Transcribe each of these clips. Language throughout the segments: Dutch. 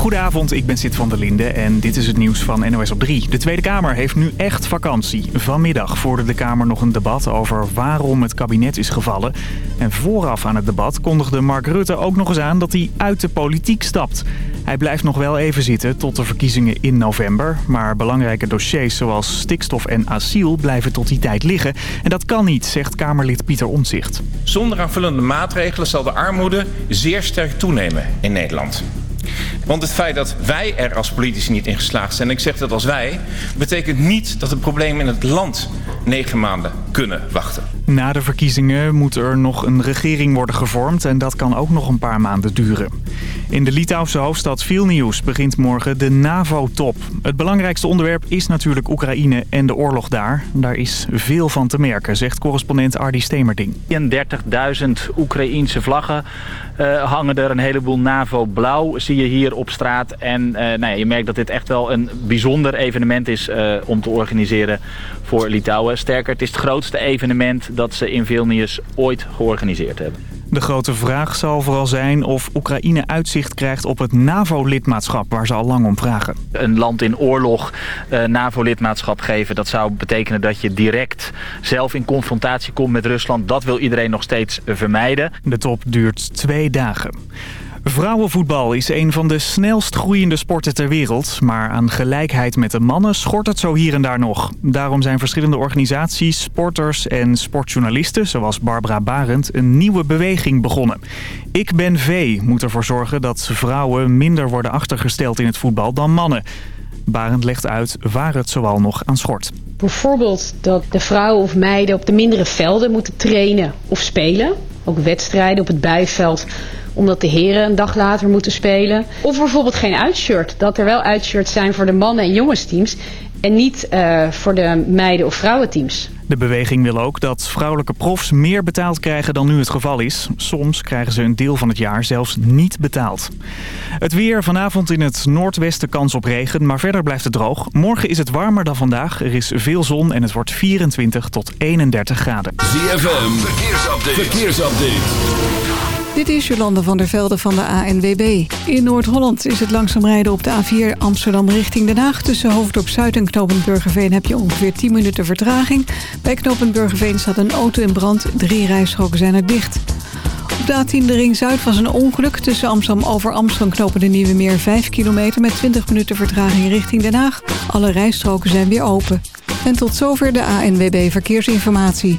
Goedenavond, ik ben Sid van der Linde en dit is het nieuws van NOS op 3. De Tweede Kamer heeft nu echt vakantie. Vanmiddag voerde de Kamer nog een debat over waarom het kabinet is gevallen. En vooraf aan het debat kondigde Mark Rutte ook nog eens aan dat hij uit de politiek stapt. Hij blijft nog wel even zitten tot de verkiezingen in november. Maar belangrijke dossiers zoals stikstof en asiel blijven tot die tijd liggen. En dat kan niet, zegt Kamerlid Pieter Omtzigt. Zonder aanvullende maatregelen zal de armoede zeer sterk toenemen in Nederland. Want het feit dat wij er als politici niet in geslaagd zijn... en ik zeg dat als wij... betekent niet dat de problemen in het land negen maanden kunnen wachten. Na de verkiezingen moet er nog een regering worden gevormd... en dat kan ook nog een paar maanden duren. In de Litouwse hoofdstad Vilnius begint morgen de NAVO-top. Het belangrijkste onderwerp is natuurlijk Oekraïne en de oorlog daar. Daar is veel van te merken, zegt correspondent Ardi Stemerding. 34.000 Oekraïense vlaggen uh, hangen er. Een heleboel NAVO-blauw zie je hier op straat. En uh, nou ja, je merkt dat dit echt wel een bijzonder evenement is uh, om te organiseren voor Litouwen. Sterker, het is het grootste evenement dat ze in Vilnius ooit georganiseerd hebben. De grote vraag zal vooral zijn of Oekraïne uitzicht krijgt op het NAVO-lidmaatschap waar ze al lang om vragen. Een land in oorlog uh, NAVO-lidmaatschap geven, dat zou betekenen dat je direct zelf in confrontatie komt met Rusland. Dat wil iedereen nog steeds vermijden. De top duurt twee dagen. Vrouwenvoetbal is een van de snelst groeiende sporten ter wereld. Maar aan gelijkheid met de mannen schort het zo hier en daar nog. Daarom zijn verschillende organisaties, sporters en sportjournalisten... zoals Barbara Barend, een nieuwe beweging begonnen. Ik ben V moet ervoor zorgen dat vrouwen minder worden achtergesteld in het voetbal dan mannen. Barend legt uit waar het zoal nog aan schort. Bijvoorbeeld dat de vrouwen of meiden op de mindere velden moeten trainen of spelen. Ook wedstrijden op het bijveld omdat de heren een dag later moeten spelen. Of bijvoorbeeld geen uitshirt. Dat er wel uitshirts zijn voor de mannen- en jongensteams. En niet uh, voor de meiden- of vrouwenteams. De beweging wil ook dat vrouwelijke profs meer betaald krijgen dan nu het geval is. Soms krijgen ze een deel van het jaar zelfs niet betaald. Het weer vanavond in het noordwesten kans op regen, maar verder blijft het droog. Morgen is het warmer dan vandaag. Er is veel zon en het wordt 24 tot 31 graden. ZFM, verkeersupdate. verkeersupdate. Dit is Jolande van der Velde van de ANWB. In Noord-Holland is het langzaam rijden op de A4 Amsterdam richting Den Haag. Tussen Hoofddorp Zuid en Knopend Burgerveen heb je ongeveer 10 minuten vertraging. Bij Knopend Burgerveen staat een auto in brand. Drie rijstroken zijn er dicht. Op de A10 de Ring Zuid was een ongeluk tussen Amsterdam over Amsterdam knopen de Nieuwe Meer 5 kilometer met 20 minuten vertraging richting Den Haag. Alle rijstroken zijn weer open. En tot zover de ANWB Verkeersinformatie.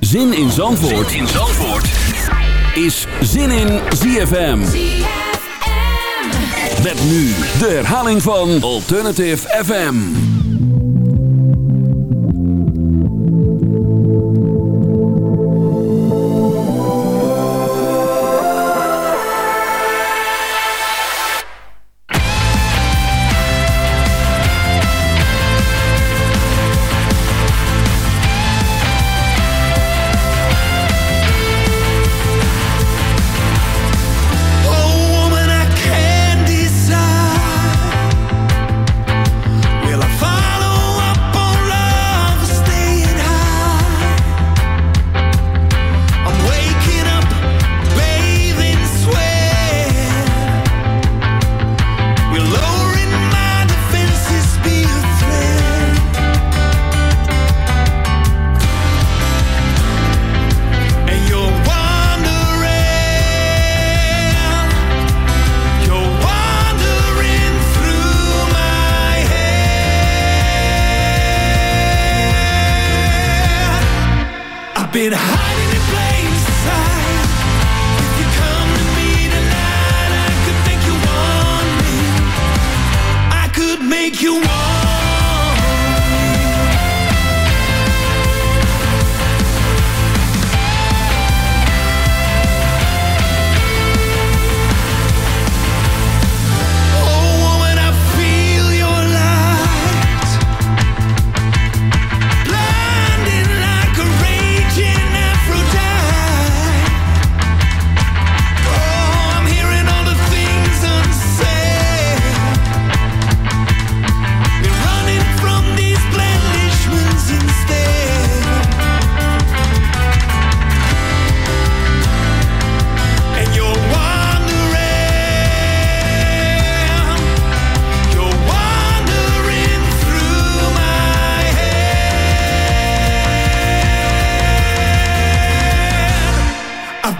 Zin in Zandvoort, zin in Zandvoort. is Zin in ZFM. ZFM. Met nu de herhaling van Alternative FM.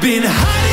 been hiding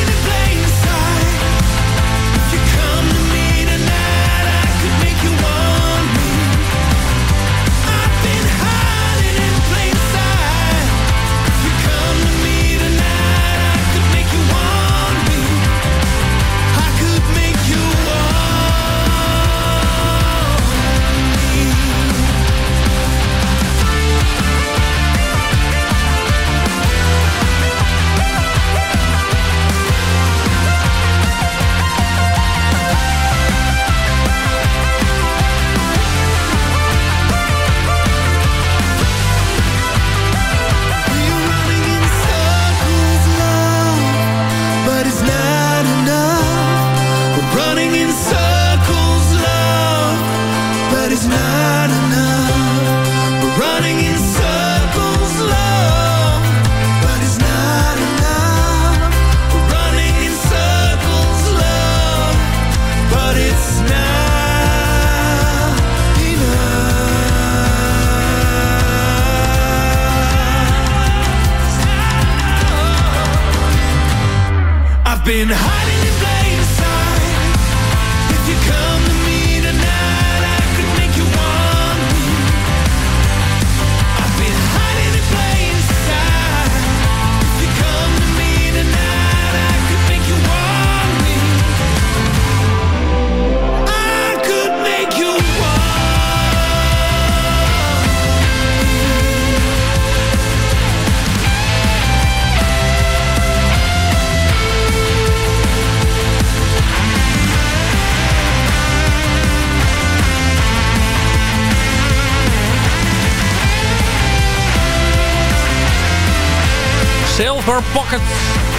Silver Pocket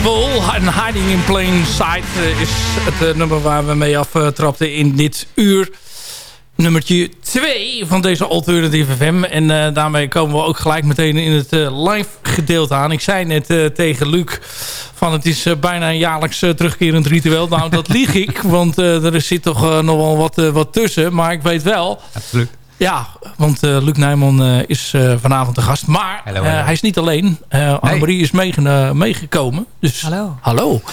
Full en Hiding in Plain Sight eh, is het eh, nummer waar we mee aftrapten in dit uur. Nummertje 2 van deze Alternative FM. En eh, daarmee komen we ook gelijk meteen in het live gedeelte aan. Ik zei net tegen Luc van het is bijna een jaarlijks terugkerend ritueel. Nou, dat lieg ik, want er zit toch nog wel wat, wat tussen. Maar ik weet wel... Absoluut. Ja, want eh, Luc Nijman eh, is eh, vanavond de gast. Maar eh, hij is niet alleen. Uh, Annemarie is meege- meegekomen. Dus, Hallo. Hallo.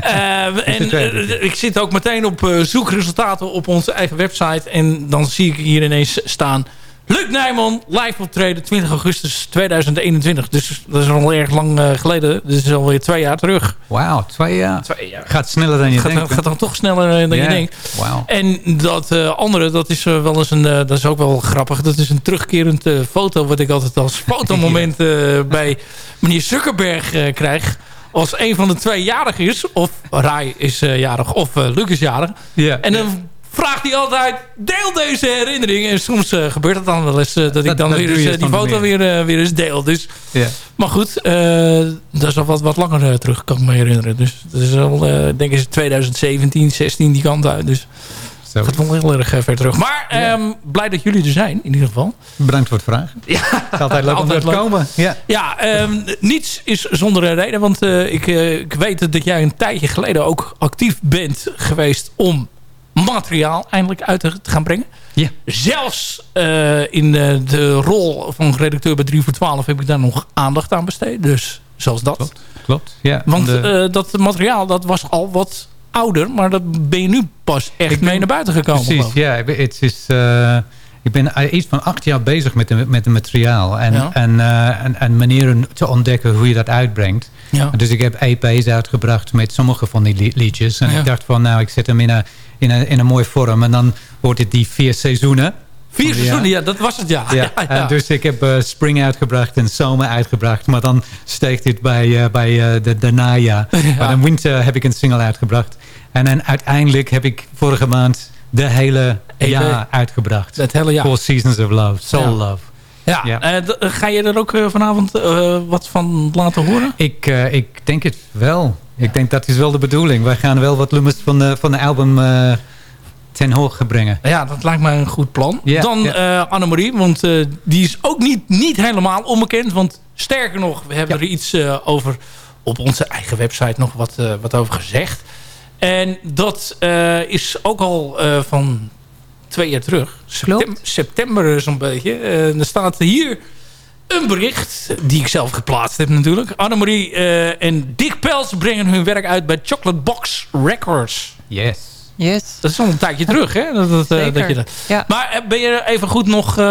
Eh, en ik zit ook meteen op eh, zoekresultaten op onze eigen website. En dan zie ik hier ineens staan... Luc Nijman, live optreden 20 augustus 2021. Dus dat is al erg lang eh, geleden. Dus is alweer twee jaar terug. Wauw, twee jaar. Twee jaar. Gaat sneller dan je gaat, denkt. gaat dan toch sneller eh, dan Ja. je denkt. Wauw. En dat eh, andere, dat is wel eens een, dat is ook wel grappig. Dat is een terugkerend foto wat ik altijd als fotomoment eh, bij meneer Zuckerberg krijg. Als een van de twee jarig is, of Rai is jarig, of eh, Luc is jarig. Ja. En dan vraagt hij altijd, deel deze herinnering. En soms eh, gebeurt het dan wel eens eh, dat, ik Dat- dan dat weer eens, eh, die foto weer. weer, weer eens deel. Dus, maar goed, dat is al wat, wat langer terug, kan ik me herinneren. Dus dat is al, denk ik, 2017, 16 die kant uit. Dus Zo. gaat wel heel erg ver terug. Maar ehm, blij dat jullie er zijn, in ieder geval. Bedankt voor het vragen. Ja, Het is altijd leuk om te komen. Ja. Ja, ehm, niets is zonder een reden. Want ik, ik weet dat jij een tijdje geleden ook actief bent geweest om materiaal eindelijk uit te gaan brengen. Ja. Zelfs eh, in eh, de rol van redacteur bij 3 voor 12 heb ik daar nog aandacht aan besteed. Dus zelfs dat. Klopt. Klopt. Ja. Want De- eh, dat materiaal dat was al wat ouder. Maar dat ben je nu pas echt Ik ben- mee naar buiten gekomen. Precies, ja. Het is, eh, ik ben iets van acht jaar bezig met, de, met het materiaal. En, Ja. en, en, en manieren te ontdekken hoe je dat uitbrengt. Ja. Dus ik heb EP's uitgebracht met sommige van die li- liedjes. En Ja. ik dacht van, nou, ik zet hem in een, in, een, in een mooie vorm. En dan wordt het die vier seizoenen. Vier seizoenen, ja, dat was het ja. Ja, Ja, ja. en dus ik heb eh, spring uitgebracht en zomer uitgebracht. Maar dan steekt dit bij, eh, bij eh, de, de najaar. Maar dan winter heb ik een single uitgebracht. En dan uiteindelijk heb ik vorige maand de hele jaar uitgebracht. Het hele jaar. Four Seasons of Love, Soul. Love. Ja, Ja. ga je er ook vanavond wat van laten horen? Ik, ik denk het wel. Ik denk dat is wel de bedoeling. Wij gaan wel wat nummers van de, van de album eh, ten hoogte brengen. Ja, dat lijkt mij een goed plan. Dan eh Annemarie, want eh, die is ook niet, niet helemaal onbekend. Want sterker nog, we hebben er iets over op onze eigen website nog wat, wat over gezegd. En dat is ook al van twee jaar terug. Septem- september zo'n beetje. Er staat hier een bericht, die ik zelf geplaatst heb natuurlijk. Annemarie eh, en Dick Pels brengen hun werk uit bij Chocolate Box Records. Yes. Yes. Dat is al een tijdje terug, hè? Dat, dat, eh, Zeker. dat je dat... Ja. Maar eh, ben je even goed nog eh,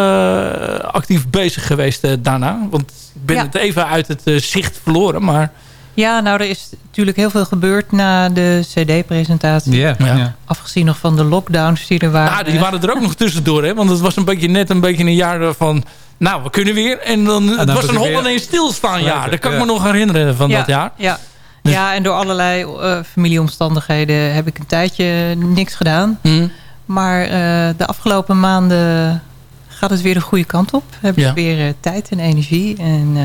actief bezig geweest daarna? Want ik ben Ja. het even uit het zicht verloren, maar... Ja, nou, er is natuurlijk heel veel gebeurd na de cd-presentatie. Ja, Ja. ja. Afgezien nog van de lockdowns die er waren. Ja, die waren er ook nog tussendoor, hè? Want het was een beetje net een beetje een jaar van... Nou, we kunnen weer. En dan, het dan was was een het Holland weer- in stilstaan jaar. Dat kan ik Ja. me nog herinneren van ja, dat jaar. Ja, Dus- ja en door allerlei eh, familieomstandigheden heb ik een tijdje niks gedaan. Hm. Maar eh, de afgelopen maanden gaat het weer de goede kant op. Heb ik Ja. weer eh, tijd en energie. En eh,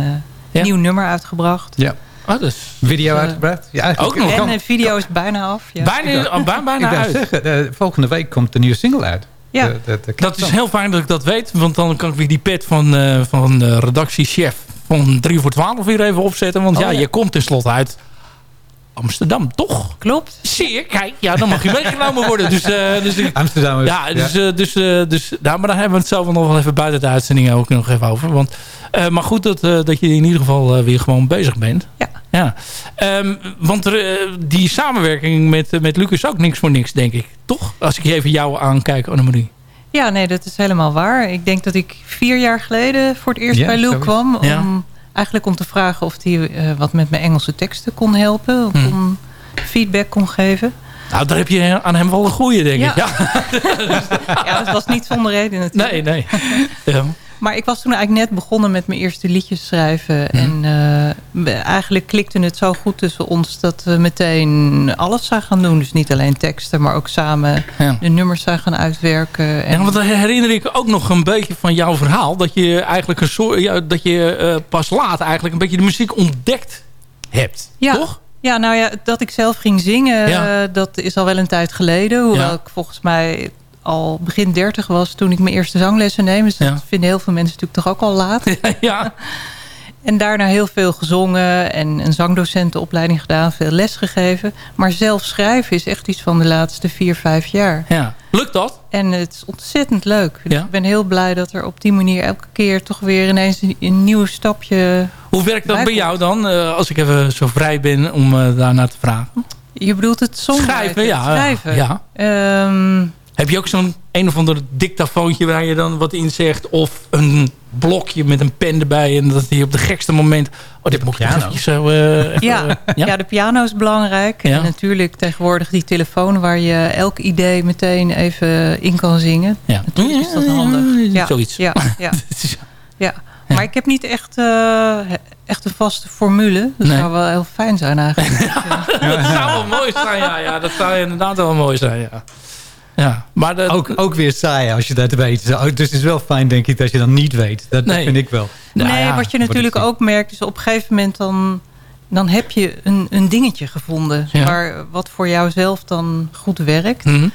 Ja. een nieuw nummer uitgebracht. ja. Oh, dus Video Dus, uitgebracht. Ja, ook nog. En de video is bijna af. Ja. bijna, bijna, bijna ik uit. zeggen, volgende week komt de nieuwe single uit. Ja. De- de- de Dat is heel fijn dat ik dat weet. Want dan kan ik weer die pet van, eh, van de redactiechef van 3 voor 12 weer even opzetten. Want Oh, ja, ja. je komt tenslotte uit Amsterdam, toch? Klopt. Zie je, kijk, ja, dan mag je meegenomen worden. Dus, eh, dus ik- Amsterdam is- ja, dus, eh, dus, eh, dus nou, maar daar hebben we het zo nog wel even buiten de uitzending ook nog even over. Want, eh, maar goed dat, eh, dat je in ieder geval eh, weer gewoon bezig bent. Ja. ja. Ehm, want er, eh, die samenwerking met, eh, met Luc is ook niks voor niks, denk ik. Toch? Als ik even jou aankijk, Annemarie. Ja, nee, dat is helemaal waar. Ik denk dat ik vier jaar geleden voor het eerst Ja, bij Lou kwam. Om, Ja. Eigenlijk om te vragen of hij eh, wat met mijn Engelse teksten kon helpen. Of kon feedback kon geven. Nou, daar heb je aan hem wel een goeie, denk Ja. ik. Ja. ja, dat was niet zonder reden natuurlijk. Nee, nee. Ja. Maar ik was toen eigenlijk net begonnen met mijn eerste liedjes schrijven. Mhm. En eh, eigenlijk klikte het zo goed tussen ons dat we meteen alles zijn gaan doen. Dus niet alleen teksten, maar ook samen Ja. de nummers zijn gaan uitwerken. En Ja, want dan herinner ik ook nog een beetje van jouw verhaal. Dat je eigenlijk een soort, ja, dat je eh, pas laat eigenlijk een beetje de muziek ontdekt hebt. Ja. Toch? Ja, nou ja, dat ik zelf ging zingen, Ja. eh, dat is al wel een tijd geleden. Hoewel ik volgens mij al begin dertig was toen ik mijn eerste zanglessen neem. Dus dat Ja. vinden heel veel mensen natuurlijk toch ook al laat. ja. En daarna heel veel gezongen en een zangdocentenopleiding gedaan, veel les gegeven. Maar zelf schrijven is echt iets van de laatste vier, vijf jaar. Ja. Lukt dat? En het is ontzettend leuk. Dus Ja. ik ben heel blij dat er op die manier elke keer toch weer ineens een, een nieuw stapje... Hoe werkt dat bij jou dan? eh, als ik even zo vrij ben om eh daarnaar te vragen. Je bedoelt het songwriting? Schrijven, ja. Schrijven. ja. Ehm, Heb je ook zo'n een of ander dictafoontje waar je dan wat in zegt? Of een blokje met een pen erbij. En dat je op de gekste moment... Oh, dit moet ik piano. eventjes zo... eh, Ja, ja? de piano is belangrijk. Ja. En natuurlijk tegenwoordig die telefoon waar je elk idee meteen even in kan zingen. Ja. Natuurlijk is dat handig. Ja, Zoiets. Ja, ja, ja. Maar ik heb niet echt, eh, echt een vaste formule. Dat Nee. zou wel heel fijn zijn eigenlijk. dat zou wel mooi zijn, ja, ja. Dat zou inderdaad wel mooi zijn, ja. Ja, maar de, Ook, ook weer saai als je dat weet. Zo, Dus het is wel fijn, denk ik, dat je dan niet weet. Dat, dat vind ik wel. nee, Nou ja, wat je natuurlijk ook merkt is op een gegeven moment dan... Dan heb je een, een dingetje gevonden. Ja. Waar, wat voor jouzelf dan goed werkt. Mhm.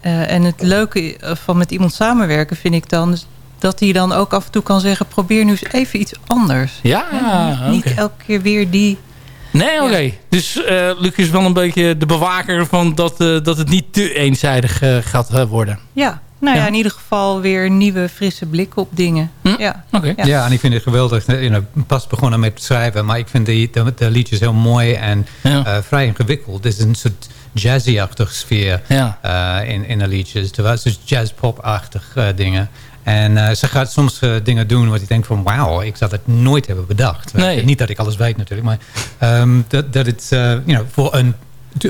Eh, en het leuke van met iemand samenwerken vind ik dan... is dat hij dan ook af en toe kan zeggen... probeer nu eens even iets anders. Ja, Niet oké. elke keer weer die... Nee, oké. Dus eh Luc is wel een beetje de bewaker van dat, eh, dat het niet te eenzijdig eh, gaat worden. Ja, nou ja. Ja. in ieder geval weer nieuwe frisse blik op dingen. Hm? Ja. Oké. Ja. Ja. en ik vind het geweldig. You know, pas begonnen met schrijven, maar ik vind de, de, de liedjes heel mooi en Ja. eh, vrij ingewikkeld. Er is een soort jazzy-achtige sfeer Ja. eh, in, in de liedjes. Terwijl het is jazz-pop-achtig eh, dingen. En eh, ze gaat soms eh, dingen doen wat ik denk van... wauw, ik zou het nooit hebben bedacht. Nee. Niet dat ik alles weet natuurlijk, maar ehm, dat, dat het eh, you know, voor een...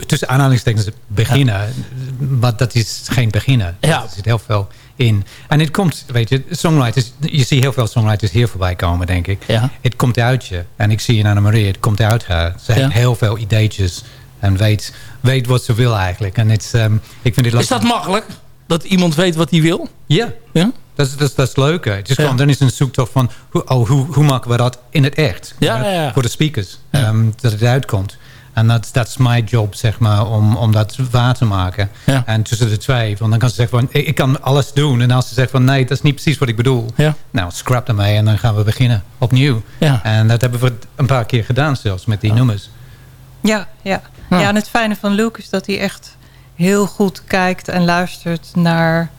Tussen aanhalingstekens beginnen, maar dat is geen beginnen. Ja. Er zit heel veel in. En het komt, weet je, songwriters... Je ziet heel veel songwriters hier voorbij komen, denk ik. Ja. Het komt uit je. En ik zie in Annemarie, het komt uit haar. Ze Ja. heeft heel veel ideetjes. En weet, weet wat ze wil eigenlijk. En het, ehm, ik vind het Is dat makkelijk? Dat iemand weet wat hij wil? Ja. Ja? Dat is, dat, is- dat is leuk. hè. Het is Ja. gewoon, dan is een zoektocht van... Hoe, oh, hoe, hoe maken we dat in het echt? Ja. Voor de speakers. Ja. ehm, dat het uitkomt. En dat dat is mijn job, zeg maar, om, om dat waar te maken. Ja. En tussen de twee, want dan kan ze zeggen van... Ik, ik kan alles doen. En als ze zegt van... Nee, dat is niet precies wat ik bedoel. Ja. Nou, scrap ermee en dan gaan we beginnen. Opnieuw. Ja. En dat hebben we een paar keer gedaan zelfs met die nummers. Ja, ja. Ja. ja, en het fijne van Luke is dat hij echt heel goed kijkt en luistert naar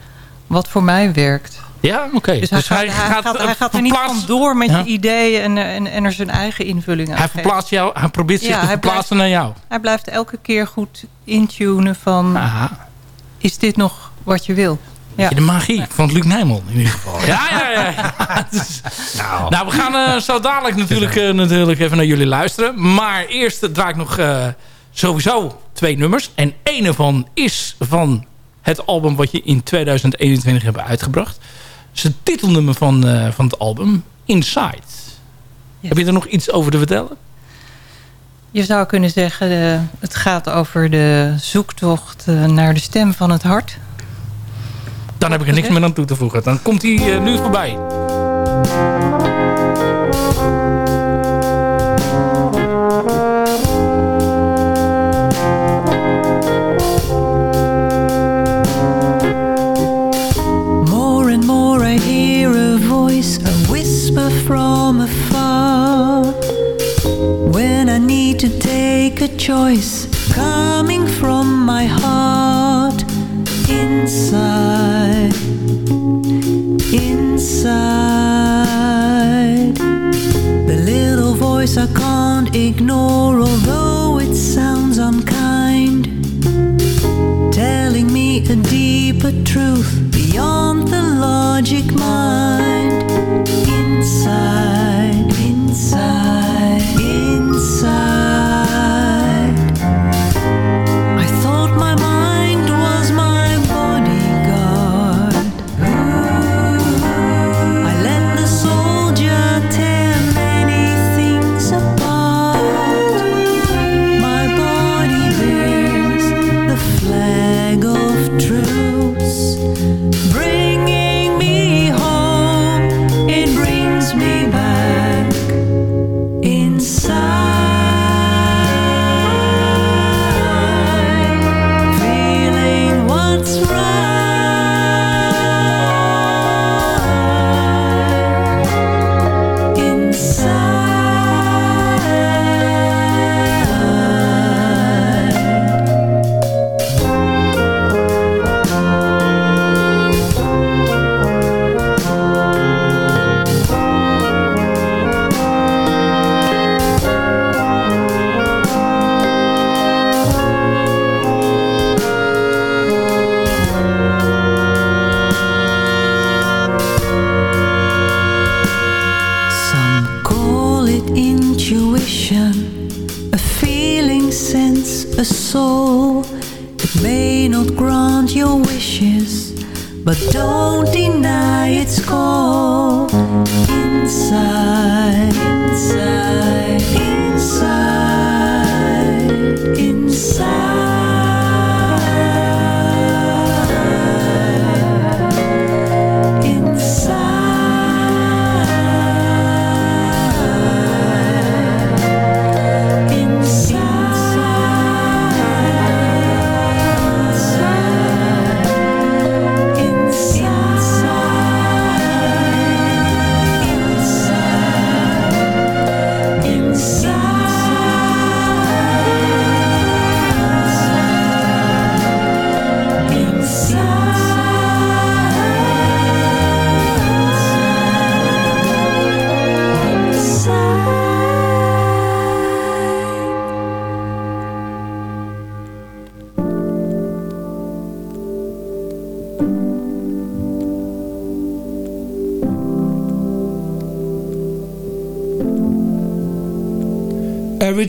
wat voor mij werkt. Ja, oké. Dus hij, gaat, hij, gaat, hij gaat er niet van door met Ja. je ideeën en, en, en er zijn eigen invulling aan Hij verplaatst jou, hij probeert zich Ja, te verplaatsen naar jou. Hij blijft elke keer goed intunen van... Aha. is dit nog wat je wil? Ja. De magie van Luc Nijman in ieder geval. Ja, ja, ja. ja. Het is- nou. we gaan eh, zo dadelijk natuurlijk, eh, natuurlijk even naar jullie luisteren. Maar eerst draai ik nog eh, sowieso twee nummers. En één ervan is van het album wat je in 2021 hebt uitgebracht. Dat is het titelnummer van, eh, van het album, Inside. Heb je er nog iets over te vertellen? Je zou kunnen zeggen, eh, het gaat over de zoektocht eh, naar de stem van het hart. Dan heb ik er niks meer aan toe te voegen. Dan komt hij nu voorbij. choice coming from my heart inside, inside. The little voice I can't ignore, although it sounds unkind, telling me a deeper truth beyond the logic mind.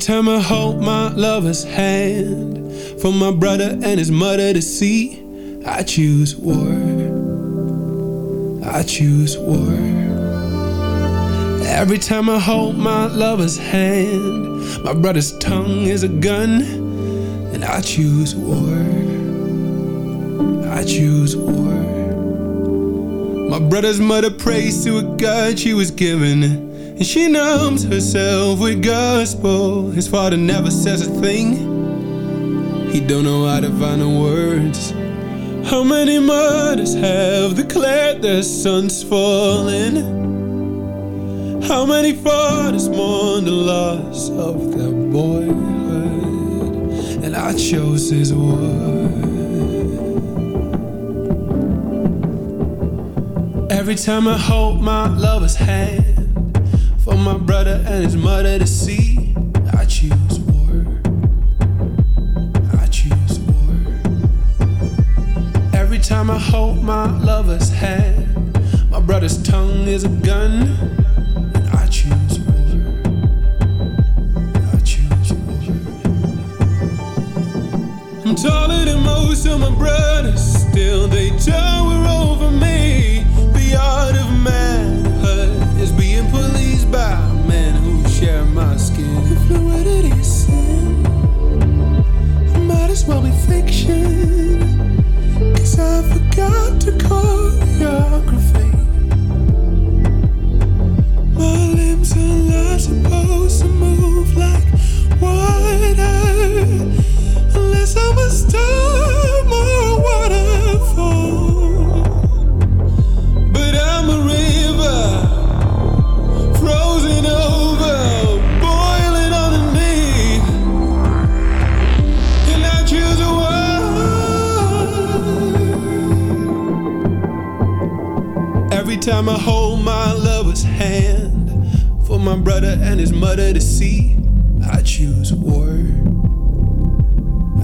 Time I hold my lover's hand For my brother and his mother to see I choose war. I choose war. Every time I hold my lover's hand My brother's tongue is a gun And I choose war. I choose war. My brother's mother prays to a God she was given and she numbs herself with gospel. His father never says a thing. He don't know how to find the words. How many mothers have declared their sons fallen? How many fathers mourn the loss of their boyhood? And I chose his word. Every time I hold my lover's hand his mother to see. I choose war. I choose war. Every time I hold my lover's hand, my brother's tongue is a gun. And I choose war. I choose war. I'm taller than most of my brothers, still they tower over me. The art of manhood is being by share my skin. If fluidity sin, I might as well be fiction. Cause I forgot to choreography. My limbs are not supposed to move like water. Unless I'm a storm time I hold my lover's hand for my brother and his mother to see, I choose war.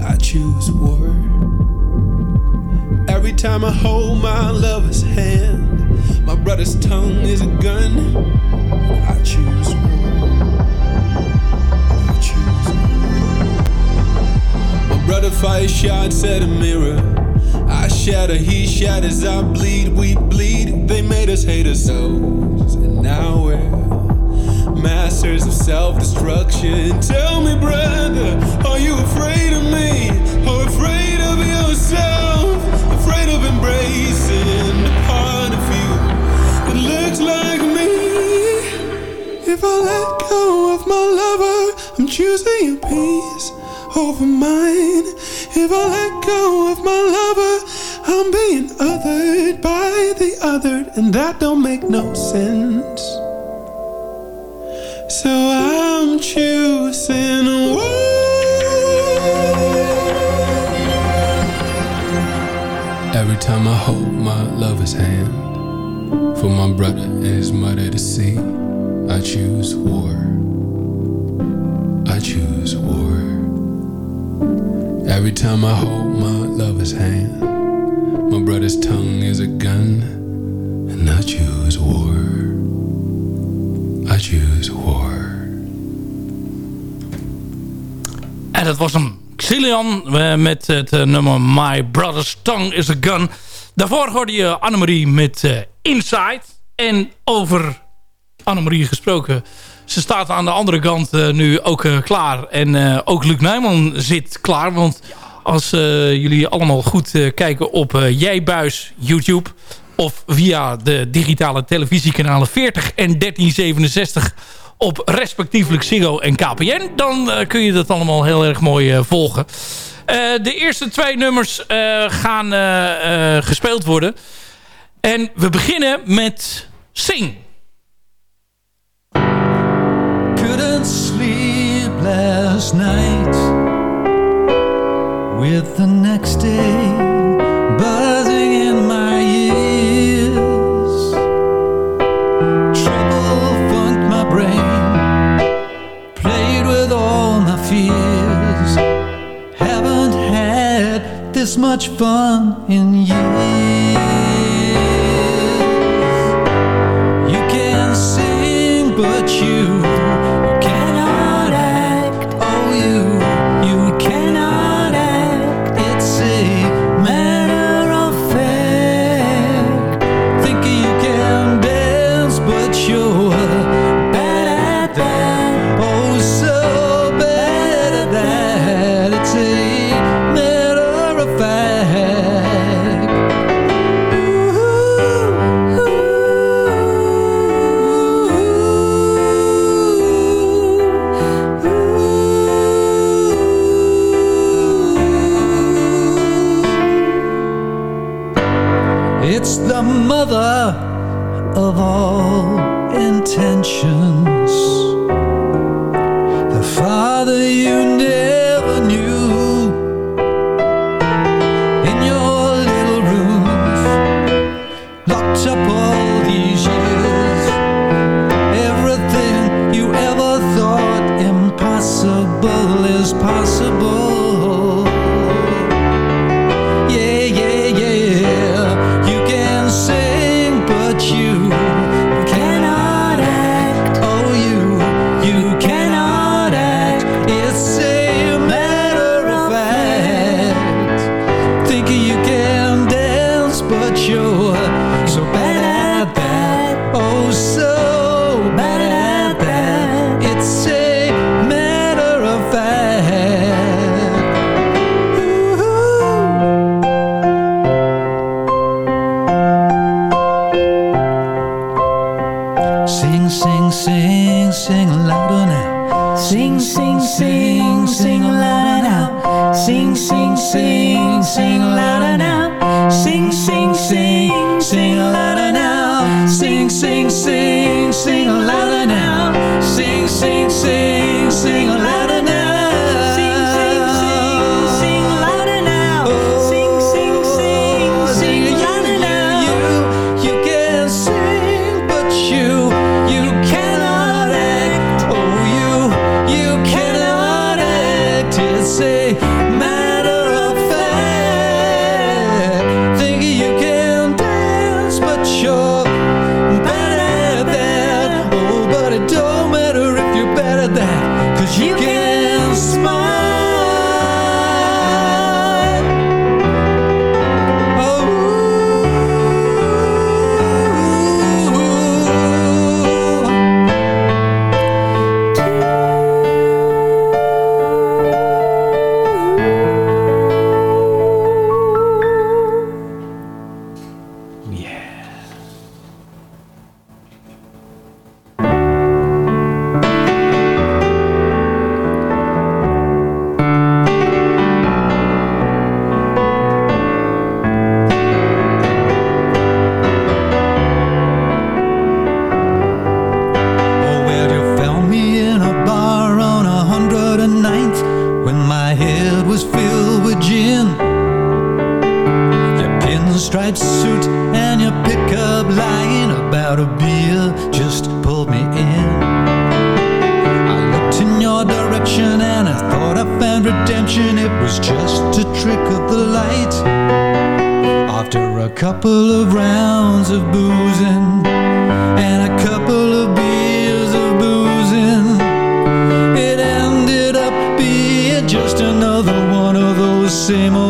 I choose war. Every time I hold my lover's hand, my brother's tongue is a gun. I choose war. I choose war. My brother fires shots at a mirror. I shatter, he shatters, I bleed, we bleed. They made us hate ourselves, and now we're masters of self destruction. Tell me, brother, are you afraid of me? Or afraid of yourself? Afraid of embracing the part of you that looks like me? If I let go of my lover, I'm choosing your peace over mine. If I let go of my lover, I'm being othered by the othered, and that don't make no sense. So I'm choosing war. Every time I hold my lover's hand, for my brother and his mother to see, I choose war. Every time I hold my lover's hand, my brother's tongue is a gun, and I choose war. I choose war. En dat was hem. Xilian eh, met het eh, nummer My Brother's Tongue is a Gun. Daarvoor hoorde je Annemarie met eh, Inside. En over Annemarie gesproken. Ze staat aan de andere kant eh, nu ook eh, klaar. En eh, ook Luc Nijman zit klaar. Want als jullie allemaal goed kijken op Jijbuis YouTube... of via de digitale televisiekanalen 40 en 1367 op respectievelijk Ziggo en KPN... dan kun je dat allemaal heel erg mooi volgen. De eerste twee nummers gaan gespeeld worden. En we beginnen met Sing. Last night with the next day buzzing in my ears. Trouble funked my brain, played with all my fears. Haven't had this much fun in years. A couple of rounds of boozing and a couple of beers of boozing, it ended up being just another one of those same old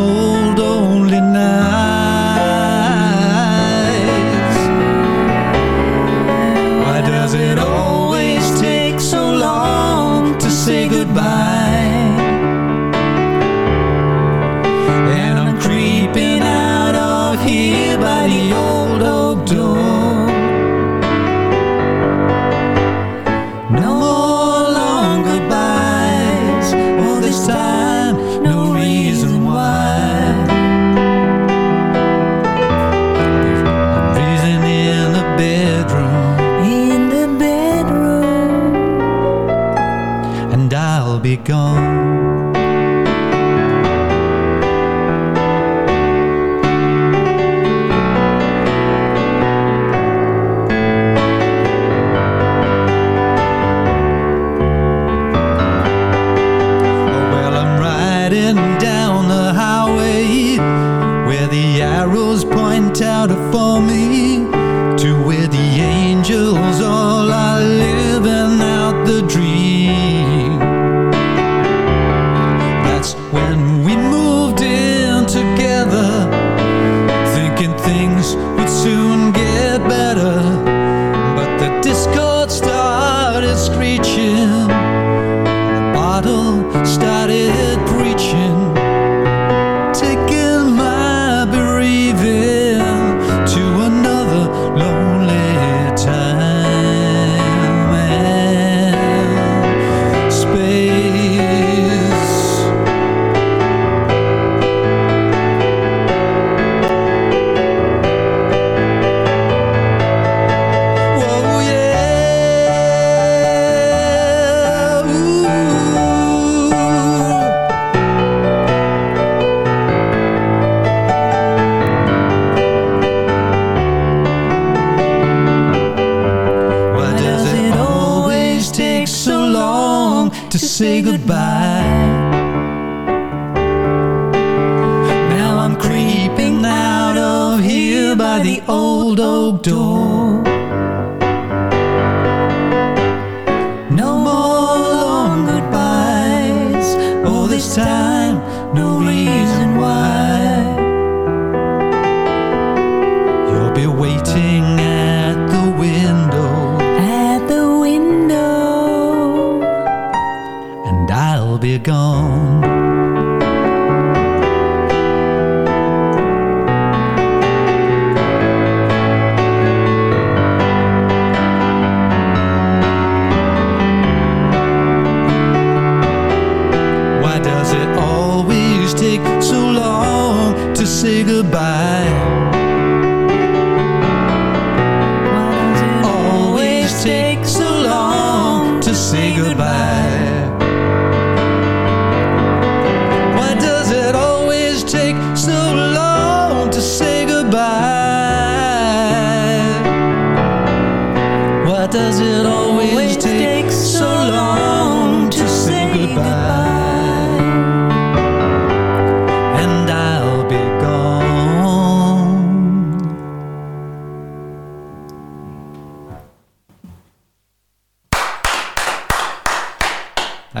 always take so long to say goodbye?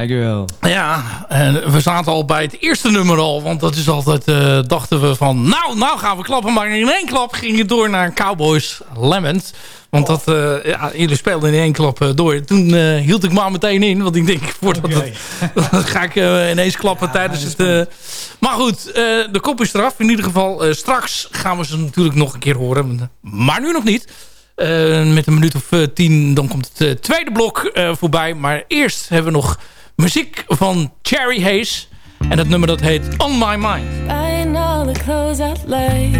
Dankjewel. Ja, en we zaten al bij het eerste nummer al. Want dat is altijd, eh, dachten we van... Nou, nou gaan we klappen. Maar in één klap ging het door naar Cowboys Lemons. Want dat, eh, ja, jullie speelden in één klap eh, door. Toen hield ik me al meteen in. Want ik denk, voordat dat, dan ga ik ineens klappen tijdens het... maar goed, de kop is eraf. In ieder geval, straks gaan we ze natuurlijk nog een keer horen. Maar nu nog niet. Met een minuut of eh, tien, dan komt het tweede blok voorbij. Maar eerst hebben we nog Muziek van Cherry Hayes. En dat nummer dat heet On My Mind. Buying all the clothes I like.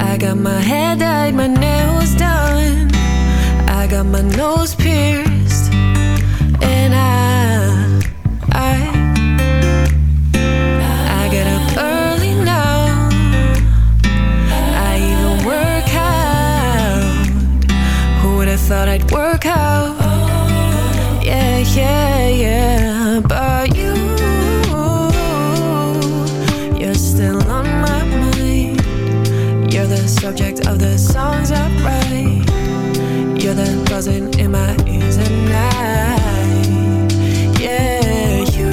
I got my head dyed, my nails done. I got my nose pierced. And I, I... thought I'd work out of the songs I write. You're the buzzing in my ears at night. Yeah, you,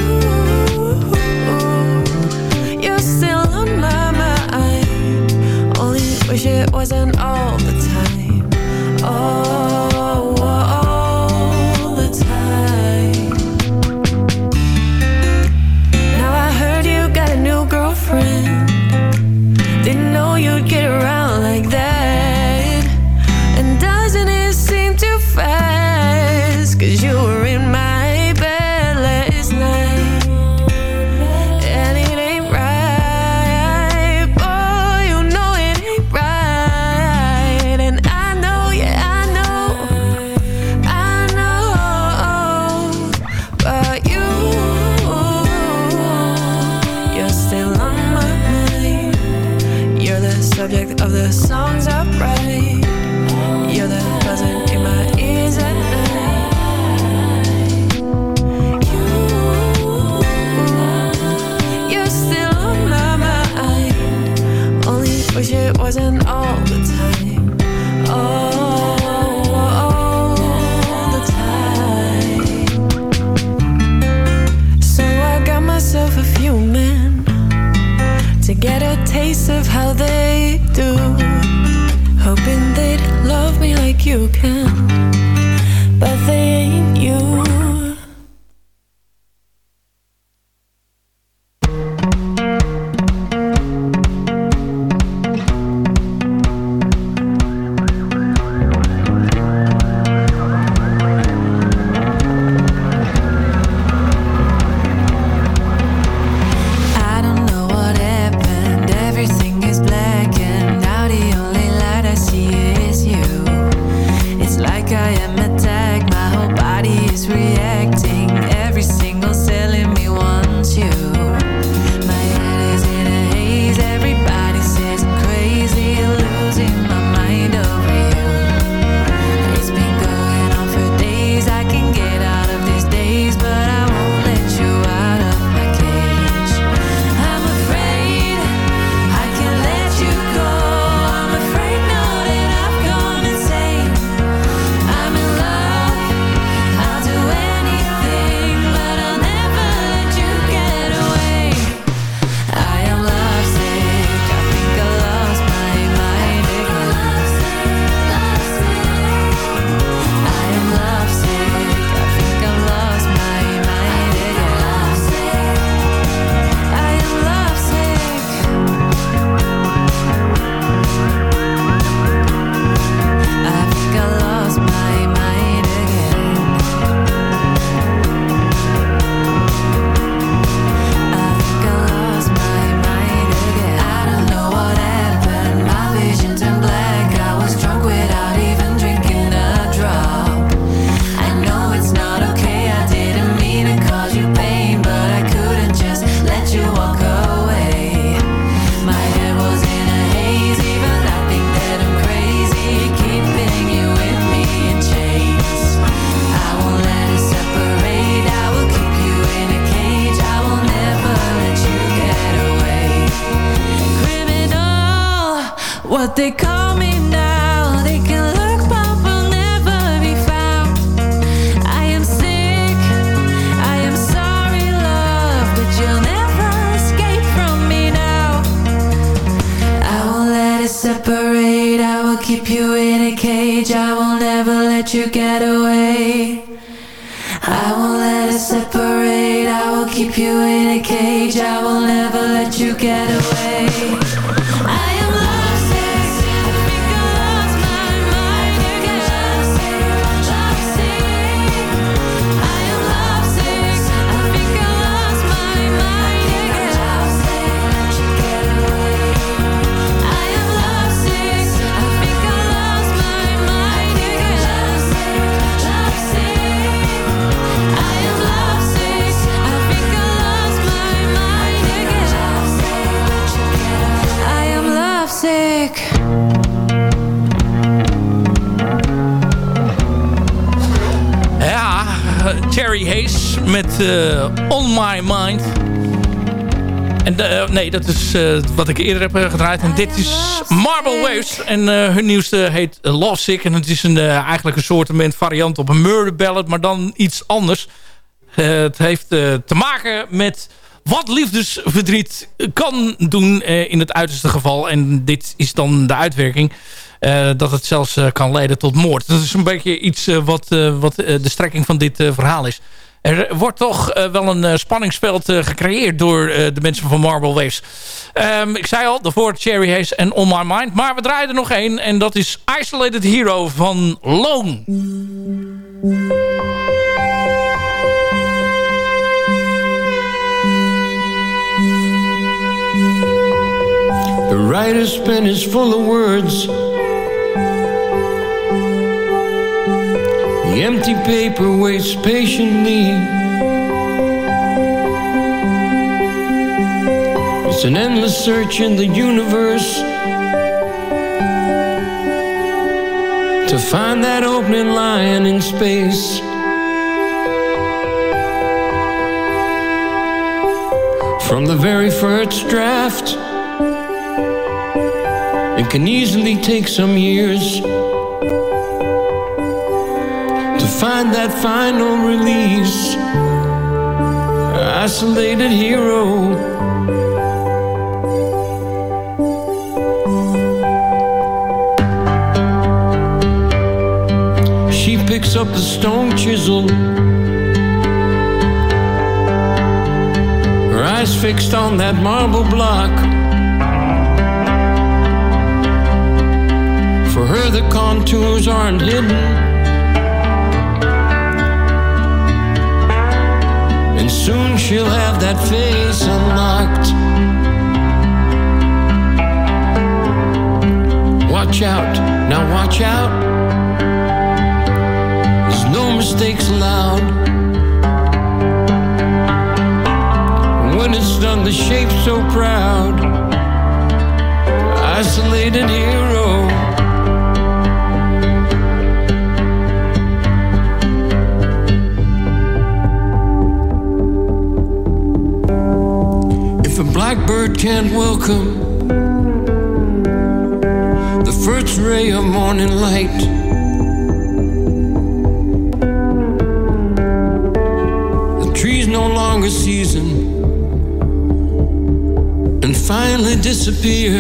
you're still on my mind. Only wish it wasn't all the get away. Nee, dat is eh, wat ik eerder heb eh, gedraaid. En dit is Marble Waves. En eh, hun nieuwste heet uh, Love Sick. En het is een, eigenlijk een soort variant op een murder ballad. Maar dan iets anders. Het heeft te maken met wat liefdesverdriet kan doen in het uiterste geval. En dit is dan de uitwerking. dat het zelfs kan leiden tot moord. Dat is een beetje iets wat, de strekking van dit verhaal is. Er wordt toch eh, wel een eh, spanningsveld eh, gecreëerd door de mensen van Marble Waves. Ehm, ik zei al, daarvoor Cherry Haze en On My Mind. Maar we draaien er nog één. En dat is Isolated Hero van Lone. The writer's pen is full of words. The empty paper waits patiently. It's an endless search in the universe to find that opening line in space. From the very first draft. It can easily take some years find that final release. Isolated hero. She picks up the stone chisel. Her eyes fixed on that marble block. For her, the contours aren't hidden. Soon she'll have that face unlocked. Watch out, now watch out. There's no mistakes allowed. When it's done, the shape's so proud. Isolated hero. If a blackbird can't welcome the first ray of morning light, the trees no longer season and finally disappear.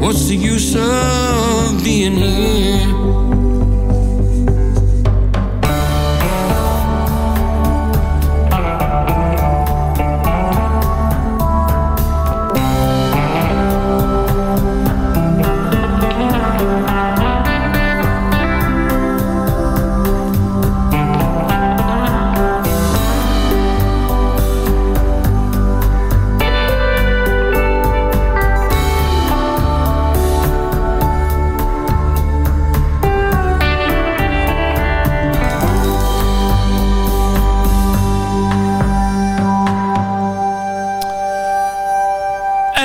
What's the use of being here?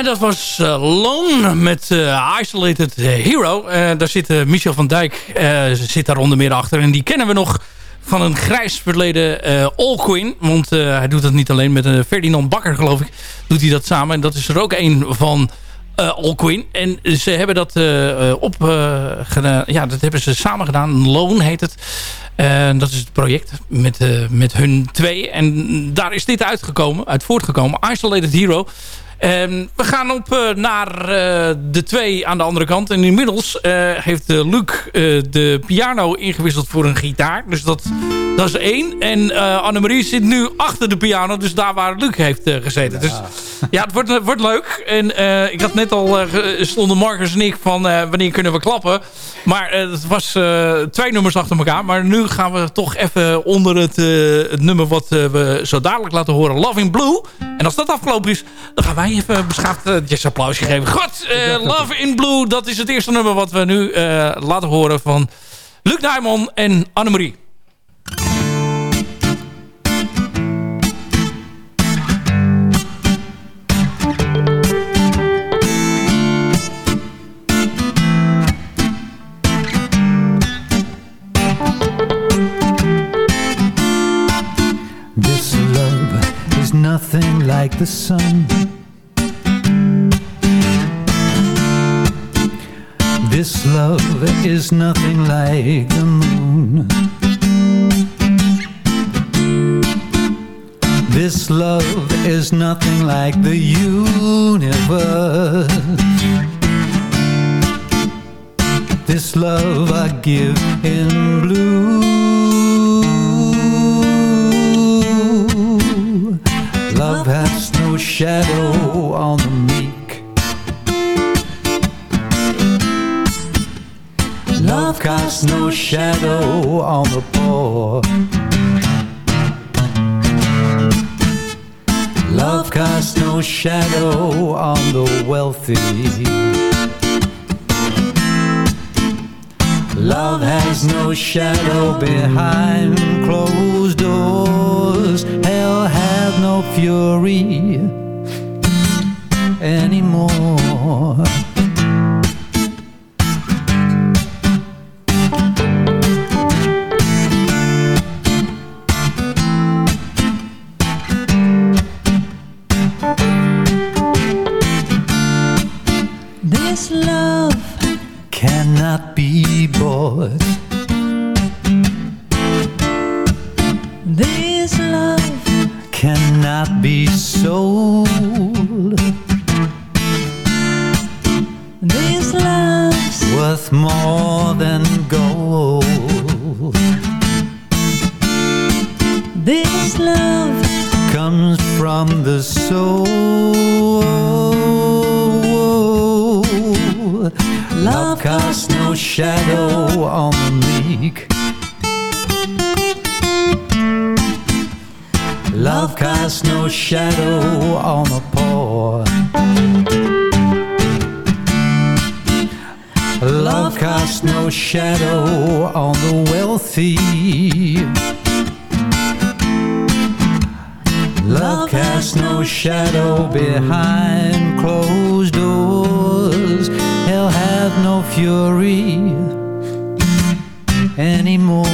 Dat was uh, met uh, Isolated Hero. Uh, daar zit Michel van Dijk zit daar onder meer achter. En die kennen we nog van een grijs verleden All-Queen. Want hij doet dat niet alleen met Ferdinand Bakker, geloof ik. Doet hij dat samen. En dat is er ook een van All-Queen. En ze hebben dat op gedaan. Ja, dat hebben ze samen gedaan. Lone heet het. Uh, dat is het project met, uh, met hun twee. En daar is dit uitgekomen, uit voortgekomen. Isolated Hero. Um, we gaan op uh, naar uh, de twee aan de andere kant. En inmiddels uh, heeft Luc de piano ingewisseld voor een gitaar. Dus dat, dat is één. En Annemarie zit nu achter de piano. Dus daar waar Luc heeft gezeten. Ja. Dus ja, het wordt, wordt leuk. En ik had net al stonden Marcus en ik van wanneer kunnen we klappen. Maar het was twee nummers achter elkaar. Maar nu gaan we toch even onder het, het nummer wat we zo dadelijk laten horen. Loving Blue. En als dat afgelopen is, dan gaan wij even beschaafd uh, Jess applausje geven. God, uh, Love in Blue, dat is het eerste nummer wat we nu uh, laten horen van Luc Nijman en Annemarie. nothing like the sun. This love is nothing like the moon. This love is nothing like the universe. This love I give in blue. Love has no shadow on the meek. Casts no shadow on the poor. Love casts no shadow on the wealthy. Love has no shadow behind closed doors. Hell have no fury anymore. Comes from the soul. Love casts no shadow on the meek. Love casts no shadow on the poor. Love casts no shadow on the wealthy. Love casts no shadow behind closed doors. Hell have no fury anymore.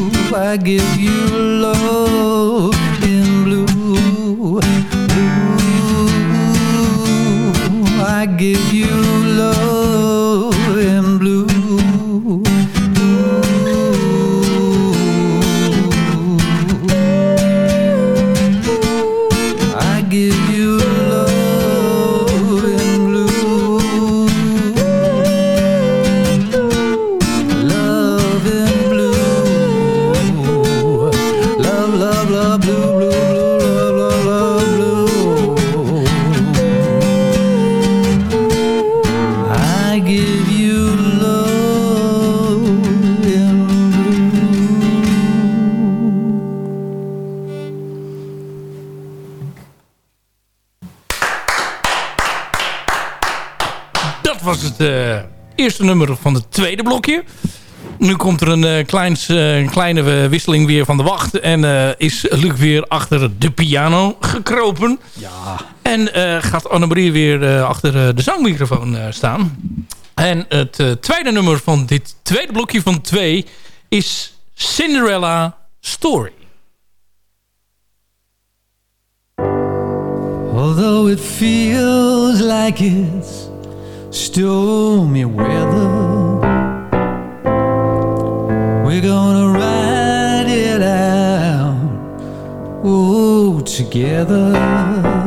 Ooh, I give you eerste nummer van het tweede blokje. Nu komt er een eh, kleins, eh, een kleine wisseling weer van de wacht. En eh, is Luc weer achter de piano gekropen. Ja. En eh, gaat Annemarie weer eh, achter eh, de zangmicrofoon eh, staan. En het eh, tweede nummer van dit tweede blokje van twee is Cinderella Story. Although it feels like it's stormy weather, we're gonna ride it out, oh, together.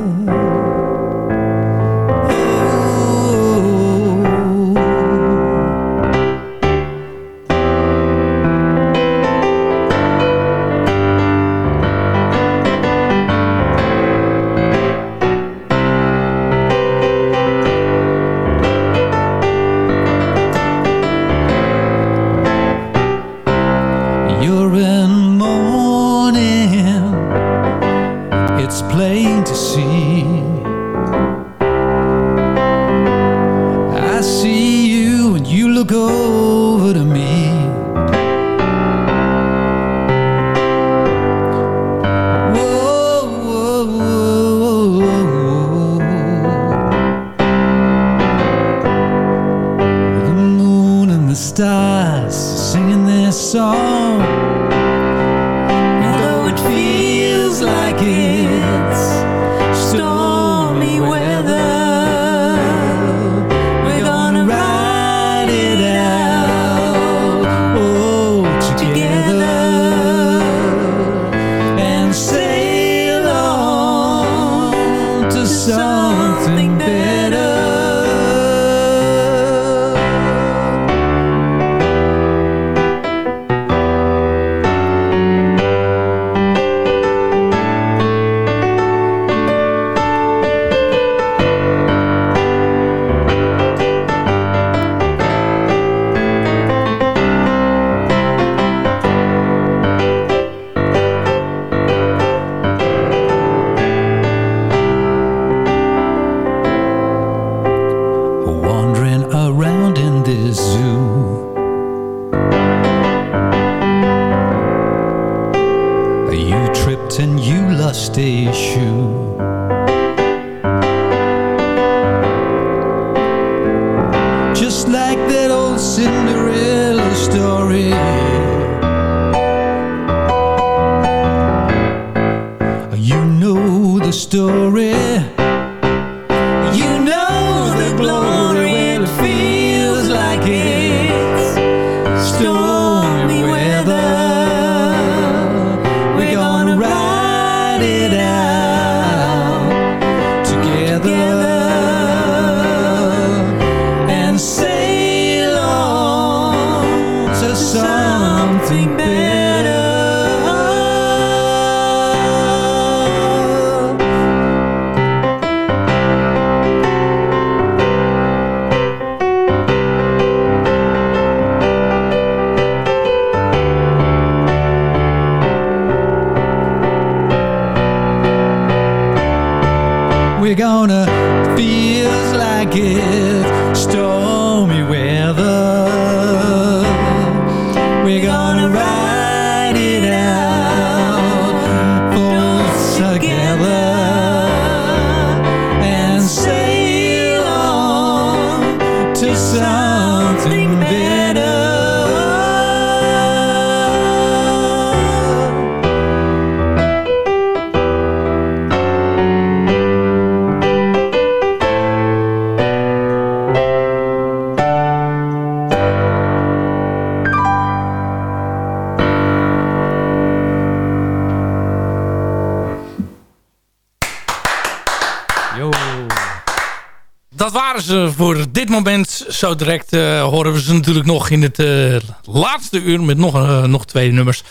Voor dit moment. Zo direct eh, horen we ze natuurlijk nog in het eh, laatste uur met nog, eh, nog twee nummers.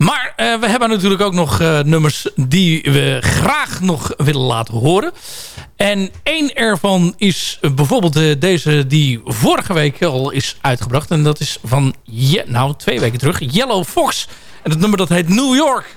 Maar eh, we hebben natuurlijk ook nog eh, nummers die we graag nog willen laten horen. En één ervan is bijvoorbeeld eh, deze die vorige week al is uitgebracht. En dat is van, nou twee weken terug, Yellow Fox. En het nummer dat heet New York.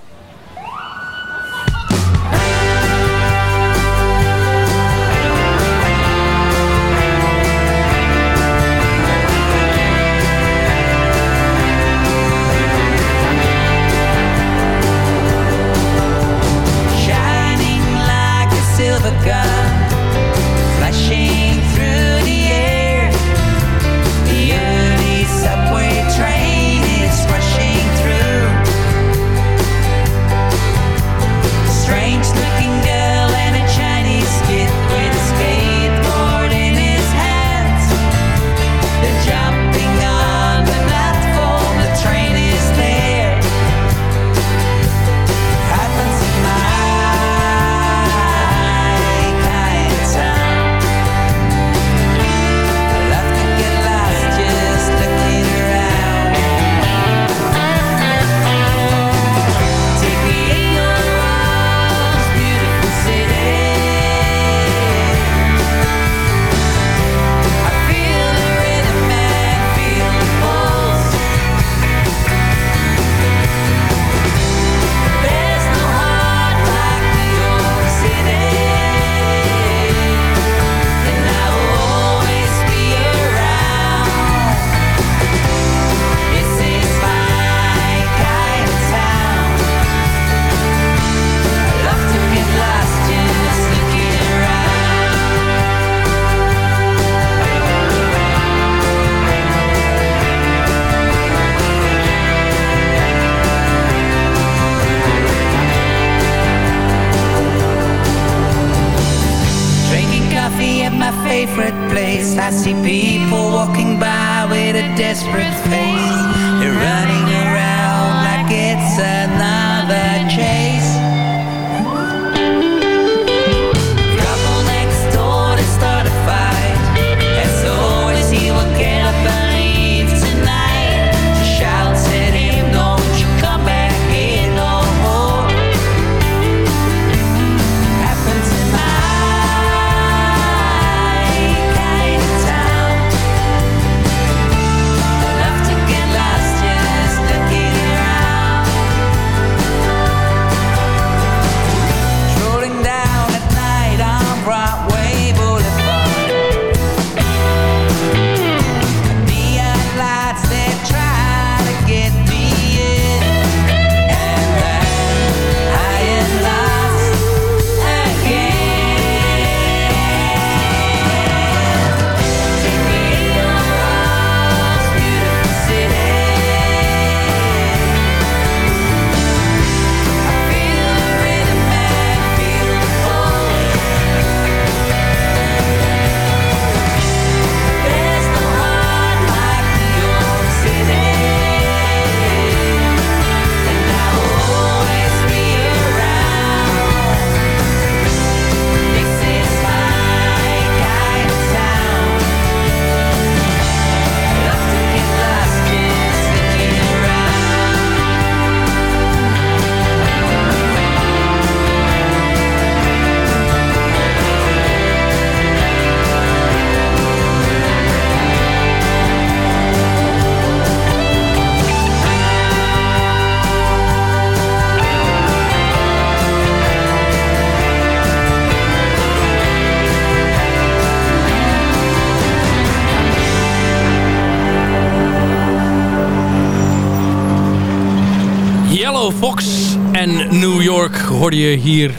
Hoorde je hier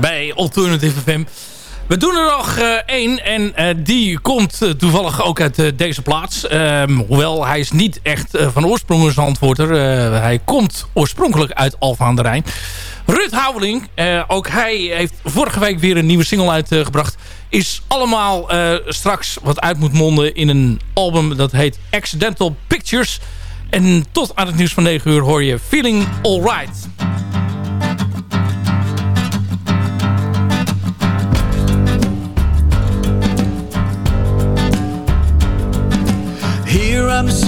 bij Alternative FM. We doen er nog eh, één en eh, die komt eh, toevallig ook uit deze plaats. Ehm, hoewel hij is niet echt van oorsprong een Zandvoorter. Eh, hij komt oorspronkelijk uit Alphen aan de Rijn. Ruud Houweling, ook hij heeft vorige week weer een nieuwe single uitgebracht. Is allemaal straks wat uit moet monden in een album dat heet Accidental Pictures. En tot aan het nieuws van 9 uur hoor je Feeling Alright.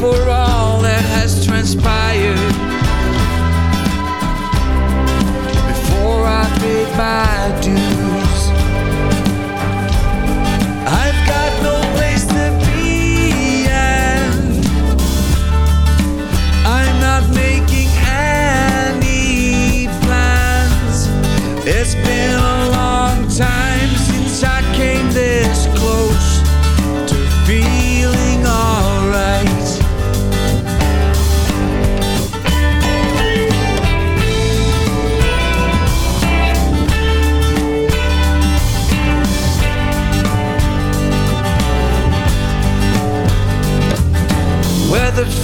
before all that has transpired. Before I paid my dues, I've got no place to be, and I'm not making any plans. It's been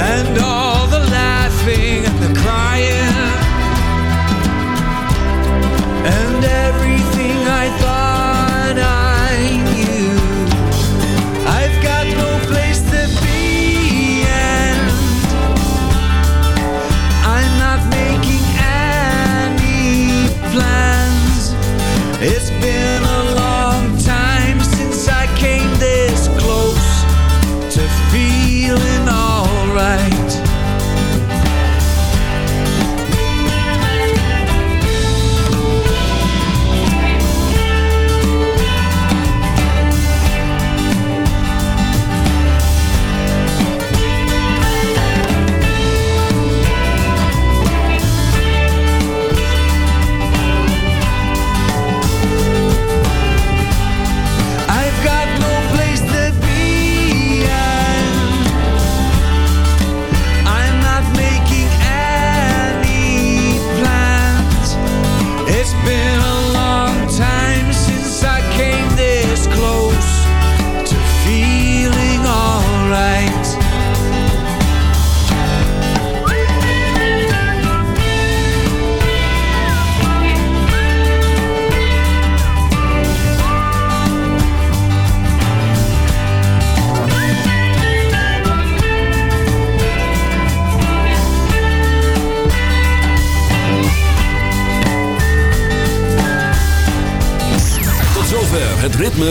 and all